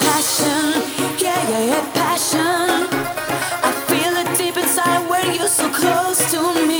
passion Yeah, passion. I feel it deep inside when you're so close to me.